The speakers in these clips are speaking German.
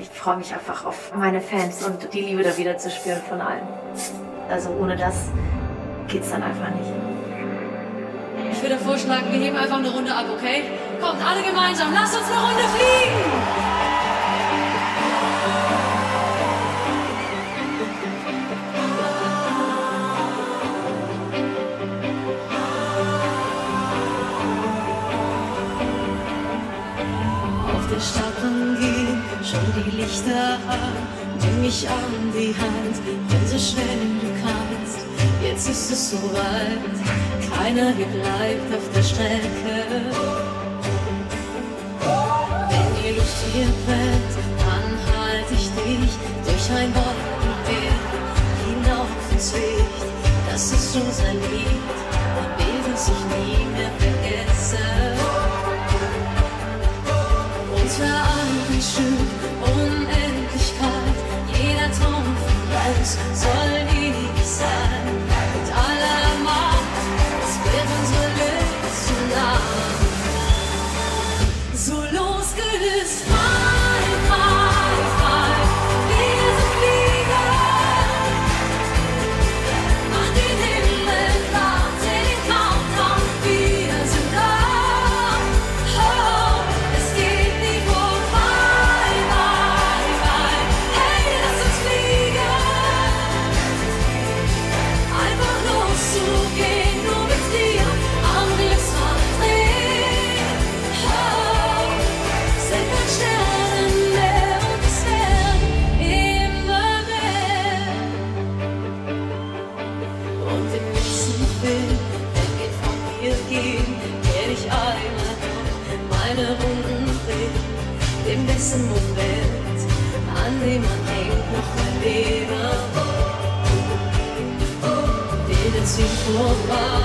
ich freue mich einfach auf meine Fans und die Liebe da wieder zu spüren von allen. Also ohne das geht's dann einfach nicht. Ich würde vorschlagen, wir heben einfach eine Runde ab, okay? Kommt alle gemeinsam, lasst uns eine Runde fliegen! der Stadt angehen, schon die Lichter an. Nimm mich an die Hand, renn so schnell du kannst. Jetzt ist es soweit, keiner hier bleibt auf der Strecke. Wenn die Luft hier brennt, dann halte ich dich durch ein Wolkenmeer hinauf ins Licht. Das ist unser Lied, gehen, werde ich einmal meine Runden drehen. Dem besten Moment, an dem man hängt, noch mein Leben. Bilder ziehen vorbei,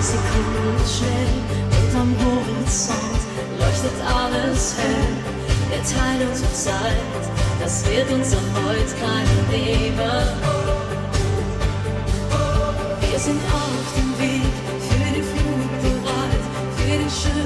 Sekunden schnell, und am Horizont leuchtet alles hell. Wir teilen unsere Zeit, das wird unser Heute keiner nehmen. Wir sind auf dem Weg should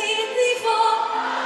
Sing before.